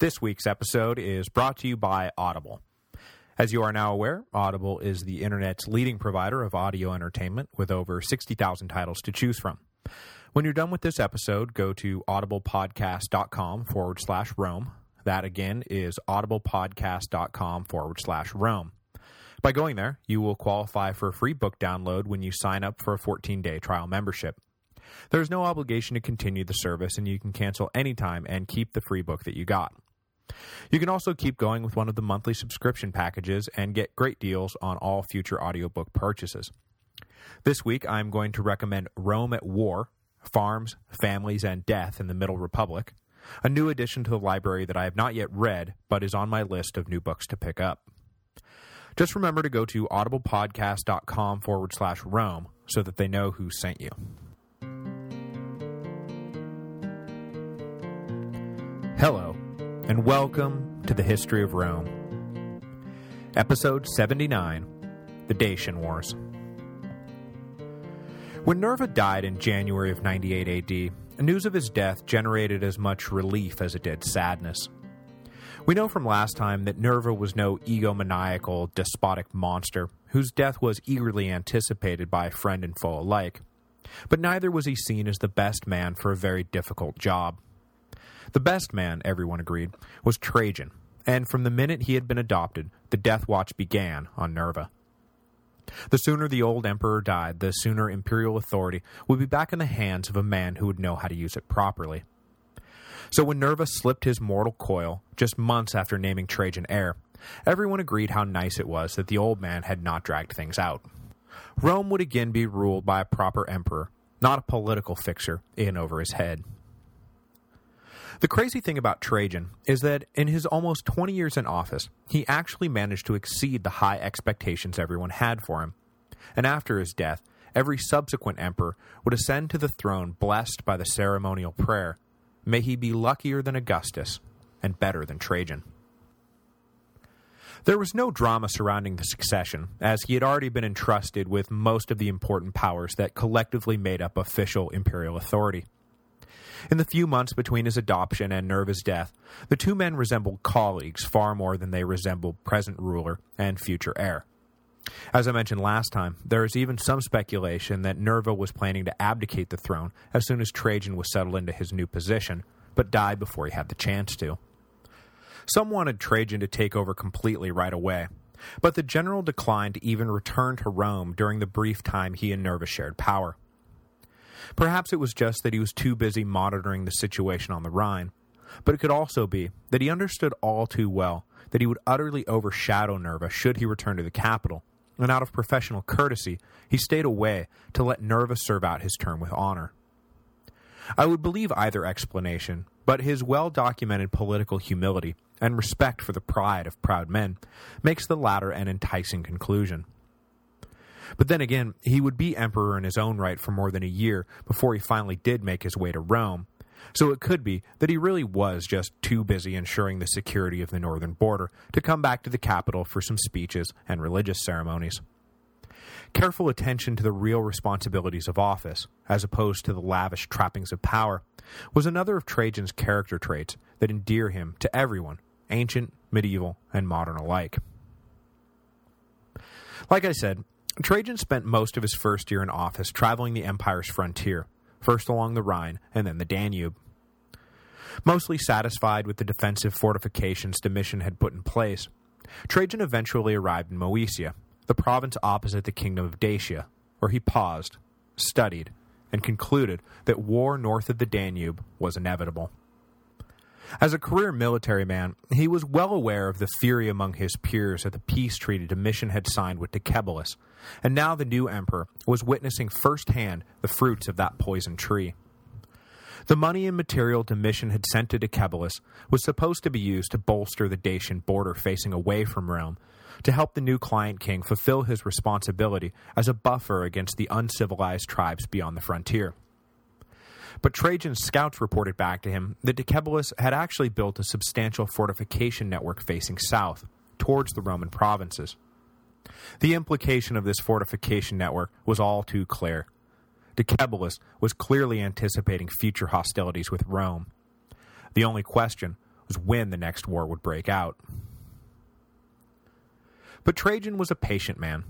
This week's episode is brought to you by Audible. As you are now aware, Audible is the internet's leading provider of audio entertainment with over 60,000 titles to choose from. When you're done with this episode, go to audiblepodcast.com forward slash Rome. That again is audiblepodcast.com forward slash Rome. By going there, you will qualify for a free book download when you sign up for a 14-day trial membership. There is no obligation to continue the service, and you can cancel anytime and keep the free book that you got. You can also keep going with one of the monthly subscription packages and get great deals on all future audiobook purchases. This week, I'm going to recommend Rome at War, Farms, Families, and Death in the Middle Republic, a new addition to the library that I have not yet read, but is on my list of new books to pick up. Just remember to go to audiblepodcast.com forward slash Rome so that they know who sent you. Hello, and welcome to the History of Rome. Episode 79, The Dacian Wars. When Nerva died in January of 98 AD, news of his death generated as much relief as it did sadness. We know from last time that Nerva was no egomaniacal, despotic monster, whose death was eagerly anticipated by friend and foe alike. But neither was he seen as the best man for a very difficult job. The best man, everyone agreed, was Trajan, and from the minute he had been adopted, the death watch began on Nerva. The sooner the old emperor died, the sooner imperial authority would be back in the hands of a man who would know how to use it properly. So when Nerva slipped his mortal coil, just months after naming Trajan heir, everyone agreed how nice it was that the old man had not dragged things out. Rome would again be ruled by a proper emperor, not a political fixer in over his head. The crazy thing about Trajan is that in his almost 20 years in office, he actually managed to exceed the high expectations everyone had for him. And after his death, every subsequent emperor would ascend to the throne blessed by the ceremonial prayer, May he be luckier than Augustus, and better than Trajan. There was no drama surrounding the succession, as he had already been entrusted with most of the important powers that collectively made up official imperial authority. In the few months between his adoption and Nerva's death, the two men resembled colleagues far more than they resembled present ruler and future heir. As I mentioned last time, there is even some speculation that Nerva was planning to abdicate the throne as soon as Trajan was settled into his new position, but died before he had the chance to. Some wanted Trajan to take over completely right away, but the general declined to even return to Rome during the brief time he and Nerva shared power. Perhaps it was just that he was too busy monitoring the situation on the Rhine, but it could also be that he understood all too well that he would utterly overshadow Nerva should he return to the capital, and out of professional courtesy, he stayed away to let Nerva serve out his term with honor. I would believe either explanation, but his well-documented political humility and respect for the pride of proud men makes the latter an enticing conclusion. But then again, he would be emperor in his own right for more than a year before he finally did make his way to Rome, so it could be that he really was just too busy ensuring the security of the northern border to come back to the capital for some speeches and religious ceremonies. Careful attention to the real responsibilities of office, as opposed to the lavish trappings of power, was another of Trajan's character traits that endear him to everyone, ancient, medieval, and modern alike. Like I said, Trajan spent most of his first year in office traveling the empire's frontier, first along the Rhine and then the Danube. Mostly satisfied with the defensive fortifications Domitian had put in place, Trajan eventually arrived in Moesia, the province opposite the kingdom of Dacia, where he paused, studied, and concluded that war north of the Danube was inevitable. As a career military man, he was well aware of the fury among his peers at the peace treaty Domitian had signed with Decebalus, and now the new emperor was witnessing firsthand the fruits of that poison tree. The money and material Domitian had sent to Decebalus was supposed to be used to bolster the Dacian border facing away from Rome, to help the new client king fulfill his responsibility as a buffer against the uncivilized tribes beyond the frontier. But Trajan's scouts reported back to him that Decebalus had actually built a substantial fortification network facing south, towards the Roman provinces. The implication of this fortification network was all too clear. Decebalus was clearly anticipating future hostilities with Rome. The only question was when the next war would break out. But Trajan was a patient man.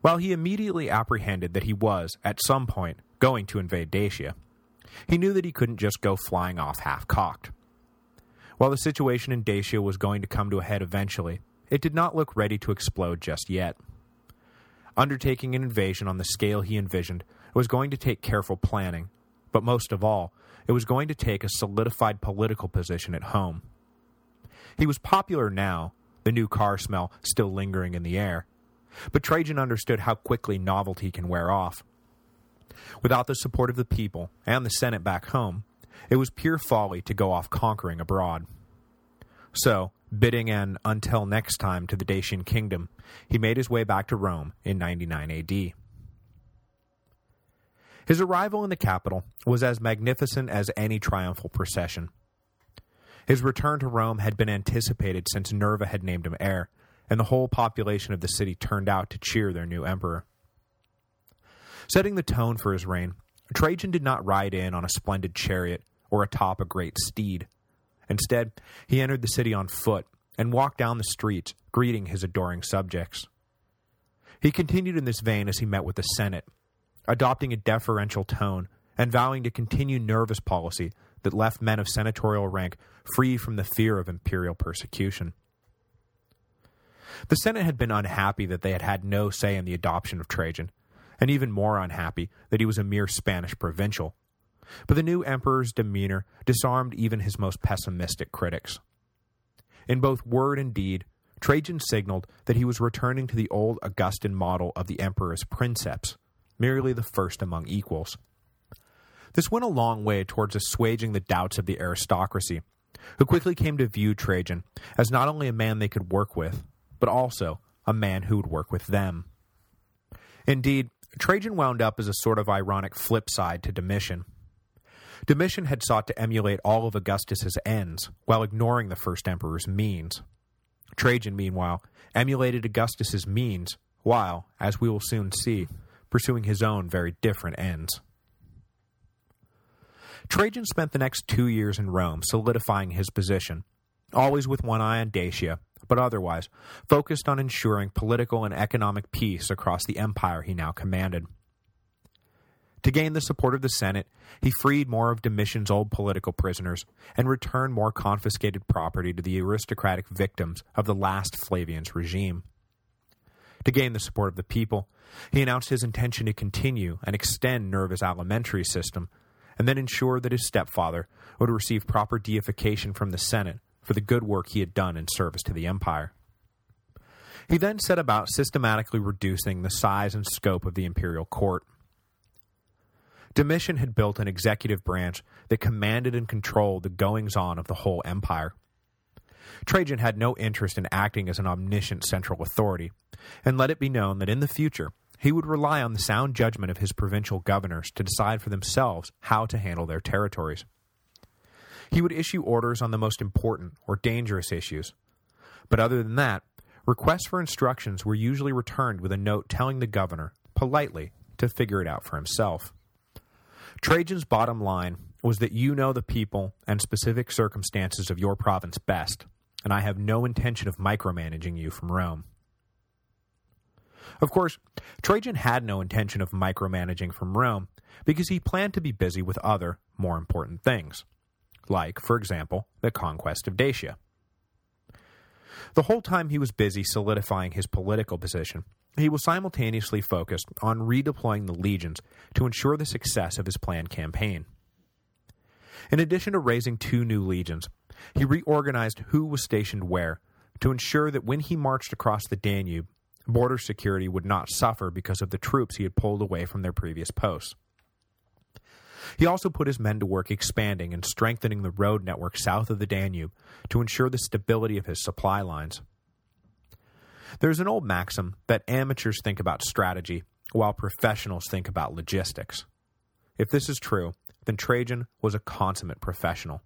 While he immediately apprehended that he was, at some point, going to invade Dacia, he knew that he couldn't just go flying off half-cocked. While the situation in Dacia was going to come to a head eventually, it did not look ready to explode just yet. Undertaking an invasion on the scale he envisioned was going to take careful planning, but most of all, it was going to take a solidified political position at home. He was popular now, the new car smell still lingering in the air, but Trajan understood how quickly novelty can wear off. Without the support of the people and the Senate back home, it was pure folly to go off conquering abroad. So, bidding an until next time to the Dacian kingdom, he made his way back to Rome in 99 AD. His arrival in the capital was as magnificent as any triumphal procession. His return to Rome had been anticipated since Nerva had named him heir, and the whole population of the city turned out to cheer their new emperor. Setting the tone for his reign, Trajan did not ride in on a splendid chariot or atop a great steed. Instead, he entered the city on foot and walked down the streets, greeting his adoring subjects. He continued in this vein as he met with the Senate, adopting a deferential tone and vowing to continue Nerva's policy that left men of senatorial rank free from the fear of imperial persecution. The Senate had been unhappy that they had had no say in the adoption of Trajan, and even more unhappy that he was a mere Spanish provincial. But the new emperor's demeanor disarmed even his most pessimistic critics. In both word and deed, Trajan signaled that he was returning to the old Augustan model of the emperor's princeps, merely the first among equals. This went a long way towards assuaging the doubts of the aristocracy, who quickly came to view Trajan as not only a man they could work with, but also a man who would work with them. Indeed, Trajan wound up as a sort of ironic flip side to Domitian. Domitian had sought to emulate all of Augustus's ends, while ignoring the first emperor's means. Trajan, meanwhile, emulated Augustus's means, while, as we will soon see, pursuing his own very different ends. Trajan spent the next two years in Rome solidifying his position, always with one eye on Dacia, but otherwise focused on ensuring political and economic peace across the empire he now commanded. To gain the support of the Senate, he freed more of Domitian's old political prisoners and returned more confiscated property to the aristocratic victims of the last Flavian's regime. To gain the support of the people, he announced his intention to continue and extend Nerva's alimentary system, and then ensure that his stepfather would receive proper deification from the Senate for the good work he had done in service to the empire. He then set about systematically reducing the size and scope of the imperial court. Domitian had built an executive branch that commanded and controlled the goings-on of the whole empire. Trajan had no interest in acting as an omniscient central authority, and let it be known that in the future he would rely on the sound judgment of his provincial governors to decide for themselves how to handle their territories. He would issue orders on the most important or dangerous issues. But other than that, requests for instructions were usually returned with a note telling the governor, politely, to figure it out for himself. Trajan's bottom line was that you know the people and specific circumstances of your province best, and I have no intention of micromanaging you from Rome. Of course, Trajan had no intention of micromanaging from Rome because he planned to be busy with other, more important things like, for example, the conquest of Dacia. The whole time he was busy solidifying his political position, he was simultaneously focused on redeploying the legions to ensure the success of his planned campaign. In addition to raising two new legions, he reorganized who was stationed where to ensure that when he marched across the Danube, border security would not suffer because of the troops he had pulled away from their previous posts. He also put his men to work expanding and strengthening the road network south of the Danube to ensure the stability of his supply lines. There's an old maxim that amateurs think about strategy while professionals think about logistics. If this is true, then Trajan was a consummate professional.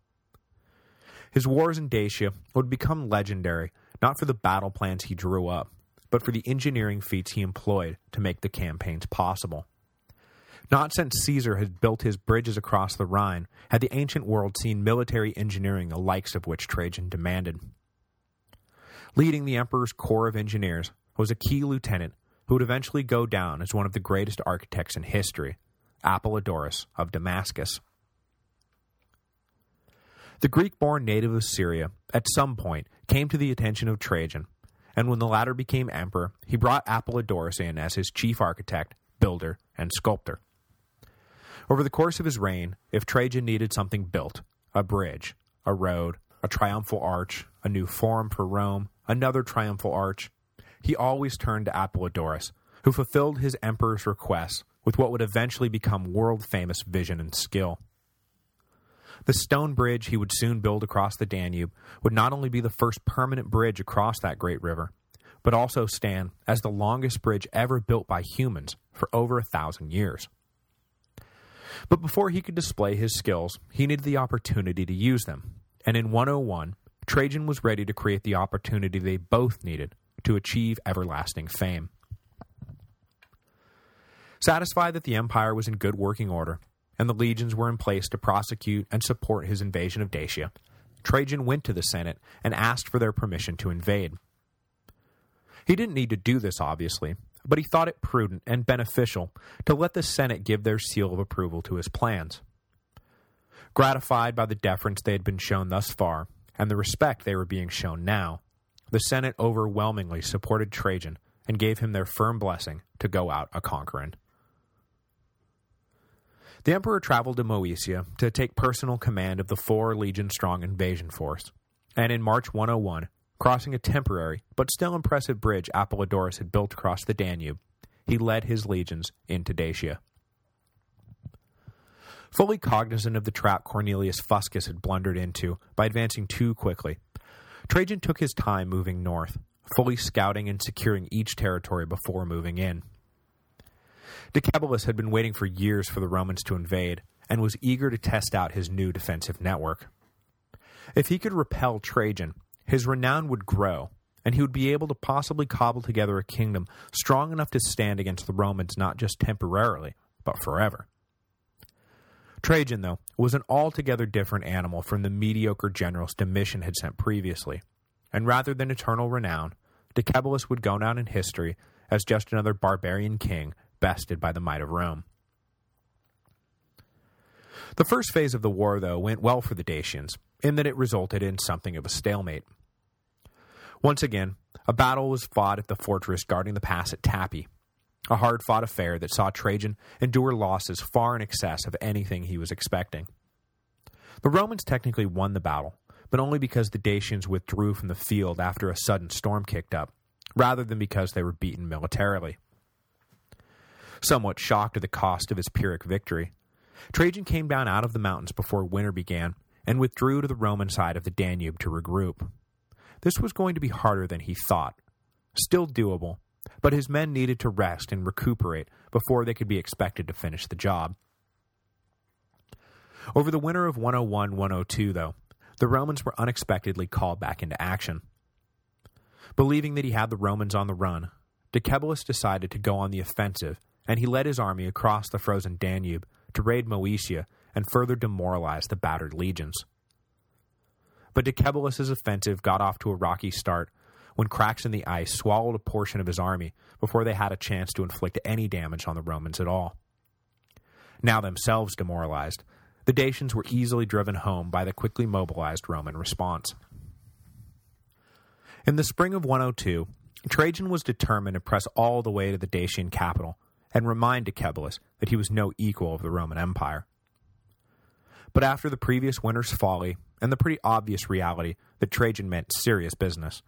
His wars in Dacia would become legendary not for the battle plans he drew up, but for the engineering feats he employed to make the campaigns possible. Not since Caesar had built his bridges across the Rhine had the ancient world seen military engineering the likes of which Trajan demanded. Leading the emperor's corps of engineers was a key lieutenant who would eventually go down as one of the greatest architects in history, Apollodorus of Damascus. The Greek-born native of Syria, at some point, came to the attention of Trajan, and when the latter became emperor, he brought Apollodorus in as his chief architect, builder, and sculptor. Over the course of his reign, if Trajan needed something built, a bridge, a road, a triumphal arch, a new forum for Rome, another triumphal arch, he always turned to Apollodorus, who fulfilled his emperor's requests with what would eventually become world-famous vision and skill. The stone bridge he would soon build across the Danube would not only be the first permanent bridge across that great river, but also stand as the longest bridge ever built by humans for over a thousand years. But before he could display his skills, he needed the opportunity to use them, and in 101, Trajan was ready to create the opportunity they both needed to achieve everlasting fame. Satisfied that the empire was in good working order, and the legions were in place to prosecute and support his invasion of Dacia, Trajan went to the Senate and asked for their permission to invade. He didn't need to do this, obviously, but he thought it prudent and beneficial to let the Senate give their seal of approval to his plans. Gratified by the deference they had been shown thus far, and the respect they were being shown now, the Senate overwhelmingly supported Trajan and gave him their firm blessing to go out a-conquering. The emperor traveled to Moesia to take personal command of the four legion-strong invasion force, and in March 101, crossing a temporary but still impressive bridge Apollodorus had built across the Danube, he led his legions into Dacia. Fully cognizant of the trap Cornelius Fuscus had blundered into by advancing too quickly, Trajan took his time moving north, fully scouting and securing each territory before moving in. Decebalus had been waiting for years for the Romans to invade, and was eager to test out his new defensive network. If he could repel Trajan, his renown would grow, and he would be able to possibly cobble together a kingdom strong enough to stand against the Romans not just temporarily, but forever. Trajan, though, was an altogether different animal from the mediocre generals Domitian had sent previously, and rather than eternal renown, Decebalus would go down in history as just another barbarian king bested by the might of Rome. The first phase of the war, though, went well for the Dacians, in that it resulted in something of a stalemate. Once again, a battle was fought at the fortress guarding the pass at Tapae, a hard-fought affair that saw Trajan endure losses far in excess of anything he was expecting. The Romans technically won the battle, but only because the Dacians withdrew from the field after a sudden storm kicked up, rather than because they were beaten militarily. Somewhat shocked at the cost of his Pyrrhic victory, Trajan came down out of the mountains before winter began and withdrew to the Roman side of the Danube to regroup. This was going to be harder than he thought. Still doable, but his men needed to rest and recuperate before they could be expected to finish the job. Over the winter of 101-102, though, the Romans were unexpectedly called back into action. Believing that he had the Romans on the run, Decebalus decided to go on the offensive and he led his army across the frozen Danube to raid Moesia and further demoralize the battered legions. But Decebalus's offensive got off to a rocky start when cracks in the ice swallowed a portion of his army before they had a chance to inflict any damage on the Romans at all. Now themselves demoralized, the Dacians were easily driven home by the quickly mobilized Roman response. In the spring of 102, Trajan was determined to press all the way to the Dacian capital and remind Decebalus that he was no equal of the Roman Empire. But after the previous winter's folly and the pretty obvious reality that Trajan meant serious business,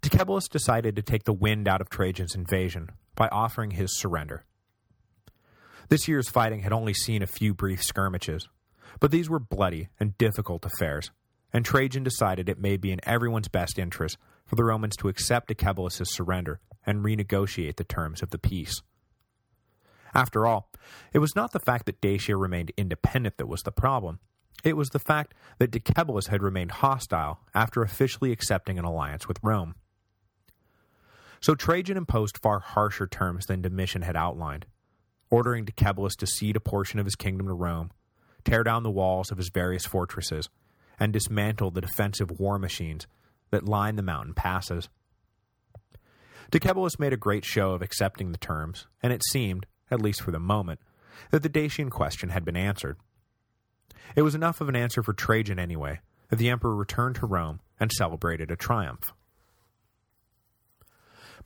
Decebalus decided to take the wind out of Trajan's invasion by offering his surrender. This year's fighting had only seen a few brief skirmishes, but these were bloody and difficult affairs, and Trajan decided it may be in everyone's best interest for the Romans to accept Decebalus' surrender and renegotiate the terms of the peace. After all, it was not the fact that Dacia remained independent that was the problem. It was the fact that Decebalus had remained hostile after officially accepting an alliance with Rome. So Trajan imposed far harsher terms than Domitian had outlined, ordering Decebalus to cede a portion of his kingdom to Rome, tear down the walls of his various fortresses, and dismantle the defensive war machines that line the mountain passes. Decebalus made a great show of accepting the terms, and it seemed, at least for the moment, that the Dacian question had been answered. It was enough of an answer for Trajan anyway, that the emperor returned to Rome and celebrated a triumph.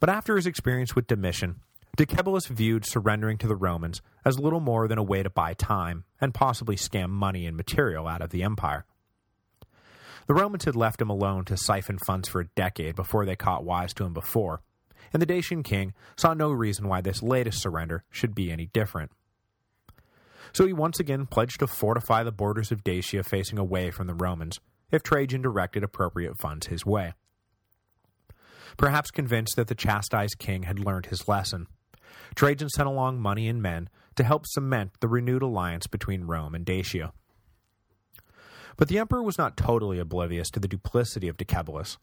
But after his experience with Domitian, Decebalus viewed surrendering to the Romans as little more than a way to buy time and possibly scam money and material out of the empire. The Romans had left him alone to siphon funds for a decade before they caught wise to him before, and the Dacian king saw no reason why this latest surrender should be any different. So he once again pledged to fortify the borders of Dacia facing away from the Romans, if Trajan directed appropriate funds his way. Perhaps convinced that the chastised king had learned his lesson, Trajan sent along money and men to help cement the renewed alliance between Rome and Dacia. But the emperor was not totally oblivious to the duplicity of Decebalus,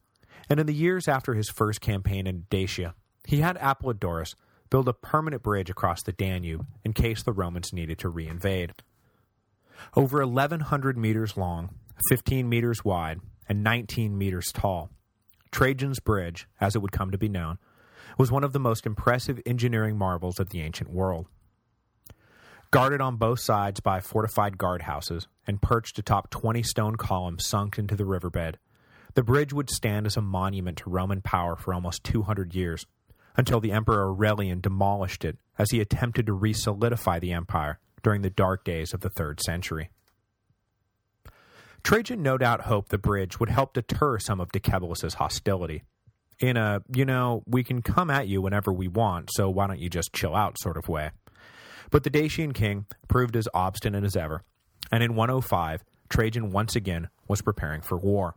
and in the years after his first campaign in Dacia, he had Apollodorus build a permanent bridge across the Danube in case the Romans needed to reinvade. Over 1,100 meters long, 15 meters wide, and 19 meters tall, Trajan's Bridge, as it would come to be known, was one of the most impressive engineering marvels of the ancient world. Guarded on both sides by fortified guardhouses and perched atop 20 stone columns sunk into the riverbed, the bridge would stand as a monument to Roman power for almost 200 years, until the Emperor Aurelian demolished it as he attempted to re-solidify the empire during the dark days of the 3rd century. Trajan no doubt hoped the bridge would help deter some of Decebalus's hostility, in a, you know, we can come at you whenever we want, so why don't you just chill out sort of way. But the Dacian king proved as obstinate as ever, and in 105, Trajan once again was preparing for war.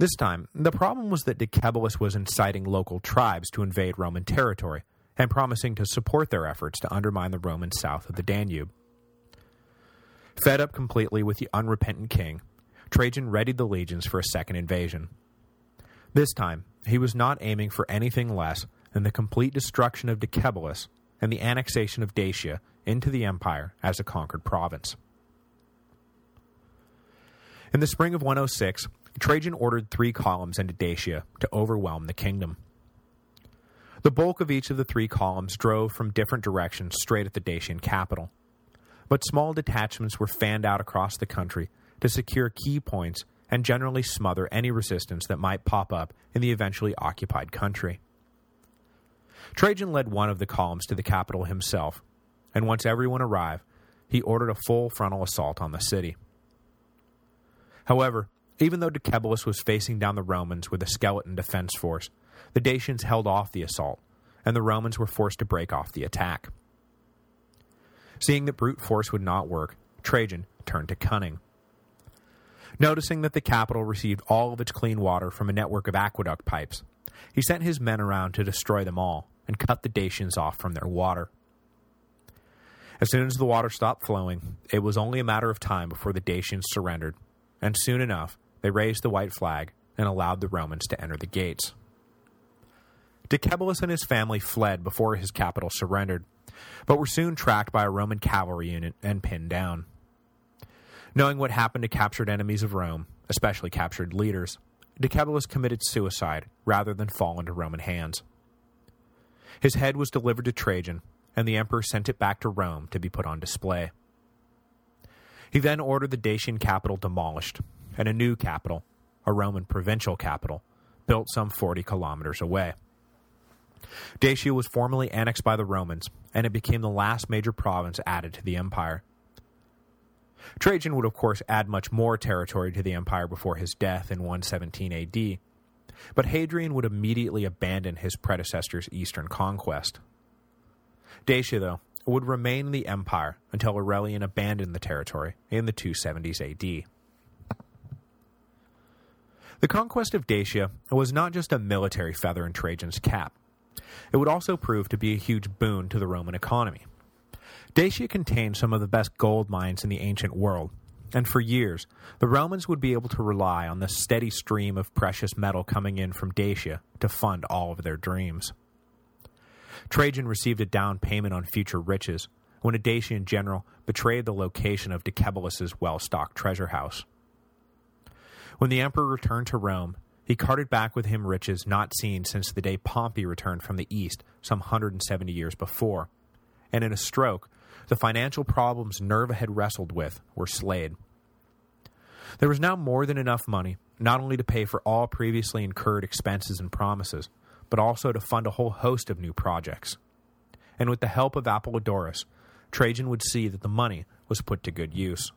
This time, the problem was that Decebalus was inciting local tribes to invade Roman territory, and promising to support their efforts to undermine the Romans south of the Danube. Fed up completely with the unrepentant king, Trajan readied the legions for a second invasion. This time, he was not aiming for anything less than the complete destruction of Decebalus and the annexation of Dacia into the empire as a conquered province. In the spring of 106, Trajan ordered three columns into Dacia to overwhelm the kingdom. The bulk of each of the three columns drove from different directions straight at the Dacian capital, but small detachments were fanned out across the country to secure key points and generally smother any resistance that might pop up in the eventually occupied country. Trajan led one of the columns to the capital himself, and once everyone arrived, he ordered a full frontal assault on the city. However, even though Decebalus was facing down the Romans with a skeleton defense force, the Dacians held off the assault, and the Romans were forced to break off the attack. Seeing that brute force would not work, Trajan turned to cunning. Noticing that the capital received all of its clean water from a network of aqueduct pipes, he sent his men around to destroy them all and cut the Dacians off from their water. As soon as the water stopped flowing, it was only a matter of time before the Dacians surrendered, and soon enough they raised the white flag and allowed the Romans to enter the gates. Decebalus and his family fled before his capital surrendered, but were soon tracked by a Roman cavalry unit and pinned down. Knowing what happened to captured enemies of Rome, especially captured leaders, Decebalus committed suicide rather than fall into Roman hands. His head was delivered to Trajan, and the emperor sent it back to Rome to be put on display. He then ordered the Dacian capital demolished, and a new capital, a Roman provincial capital, built some 40 kilometers away. Dacia was formally annexed by the Romans, and it became the last major province added to the empire. Trajan would of course add much more territory to the empire before his death in 117 AD, but Hadrian would immediately abandon his predecessor's eastern conquest. Dacia, though, would remain in the empire until Aurelian abandoned the territory in the 270s AD. The conquest of Dacia was not just a military feather in Trajan's cap. It would also prove to be a huge boon to the Roman economy. Dacia contained some of the best gold mines in the ancient world, and for years, the Romans would be able to rely on the steady stream of precious metal coming in from Dacia to fund all of their dreams. Trajan received a down payment on future riches when a Dacian general betrayed the location of Decebalus's well-stocked treasure house. When the emperor returned to Rome, he carted back with him riches not seen since the day Pompey returned from the east some 170 years before, and in a stroke, the financial problems Nerva had wrestled with were slayed. There was now more than enough money, not only to pay for all previously incurred expenses and promises, but also to fund a whole host of new projects. And with the help of Apollodorus, Trajan would see that the money was put to good use.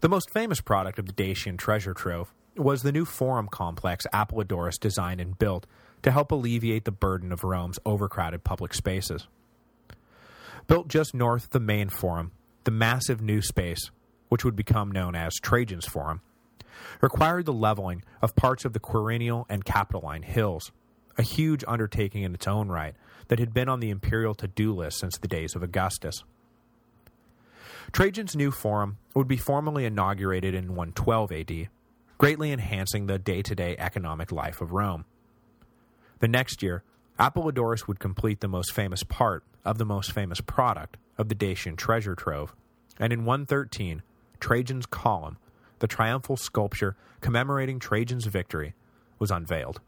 The most famous product of the Dacian treasure trove was the new forum complex Apollodorus designed and built to help alleviate the burden of Rome's overcrowded public spaces. Built just north of the main forum, the massive new space, which would become known as Trajan's Forum, required the leveling of parts of the Quirinial and Capitoline hills, a huge undertaking in its own right that had been on the imperial to-do list since the days of Augustus. Trajan's new forum would be formally inaugurated in 112 AD, greatly enhancing the day-to-day -day economic life of Rome. The next year, Apollodorus would complete the most famous part of the most famous product of the Dacian treasure trove, and in 113, Trajan's Column, the triumphal sculpture commemorating Trajan's victory, was unveiled.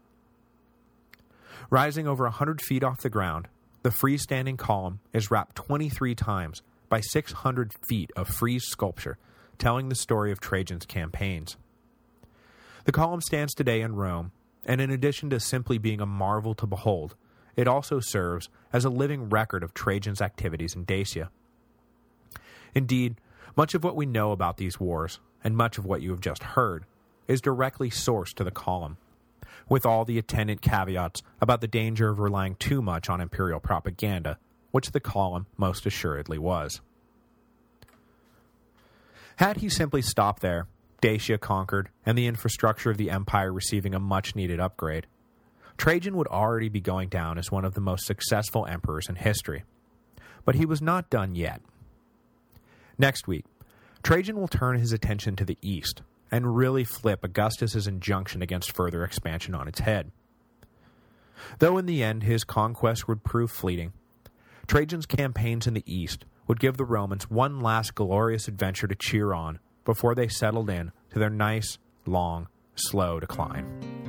Rising over a hundred feet off the ground, the freestanding column is wrapped 23 times by 600 feet of frieze sculpture, telling the story of Trajan's campaigns. The column stands today in Rome, and in addition to simply being a marvel to behold, it also serves as a living record of Trajan's activities in Dacia. Indeed, much of what we know about these wars, and much of what you have just heard, is directly sourced to the column, with all the attendant caveats about the danger of relying too much on imperial propaganda, which the column most assuredly was. Had he simply stopped there, Dacia conquered, and the infrastructure of the empire receiving a much-needed upgrade, Trajan would already be going down as one of the most successful emperors in history. But he was not done yet. Next week, Trajan will turn his attention to the east, and really flip Augustus's injunction against further expansion on its head. Though in the end his conquest would prove fleeting, Trajan's campaigns in the east would give the Romans one last glorious adventure to cheer on before they settled in to their nice, long, slow decline.